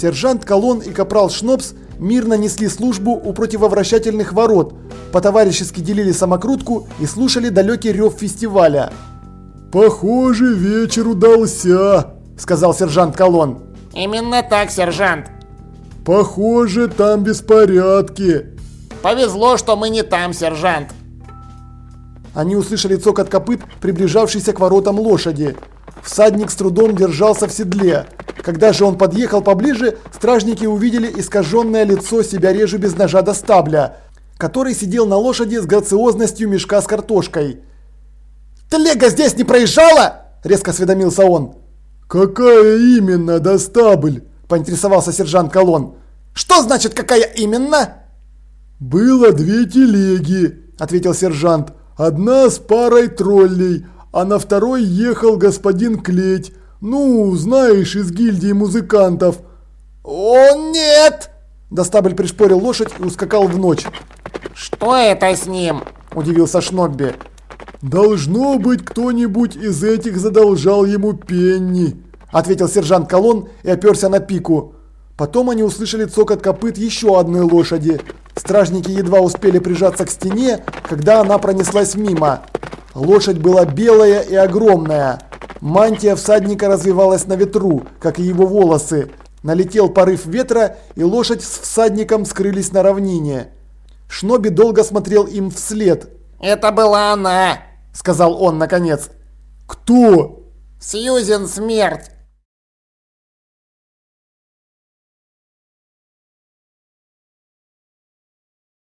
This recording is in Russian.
Сержант Колон и капрал Шнопс мирно несли службу у противовращательных ворот, по-товарищески делили самокрутку и слушали далекий рев фестиваля. «Похоже, вечер удался», – сказал сержант Колон. «Именно так, сержант». «Похоже, там беспорядки». «Повезло, что мы не там, сержант». Они услышали цокот копыт, приближавшийся к воротам лошади. Всадник с трудом держался в седле. Когда же он подъехал поближе, стражники увидели искаженное лицо себя режу без ножа до стабля, который сидел на лошади с грациозностью мешка с картошкой. «Телега здесь не проезжала?» – резко осведомился он. «Какая именно, достабль?» – поинтересовался сержант Колон. «Что значит, какая именно?» «Было две телеги», – ответил сержант. «Одна с парой троллей, а на второй ехал господин Клеть. Ну, знаешь, из гильдии музыкантов». «О, нет!» Достабль пришпорил лошадь и ускакал в ночь. «Что это с ним?» – удивился Шнобби. «Должно быть, кто-нибудь из этих задолжал ему пенни», – ответил сержант Колон и оперся на пику. Потом они услышали цокот копыт еще одной лошади. Стражники едва успели прижаться к стене, когда она пронеслась мимо. Лошадь была белая и огромная. Мантия всадника развивалась на ветру, как и его волосы. Налетел порыв ветра, и лошадь с всадником скрылись на равнине. Шноби долго смотрел им вслед. «Это была она!» – сказал он наконец. «Кто?» «Сьюзен Смерть!»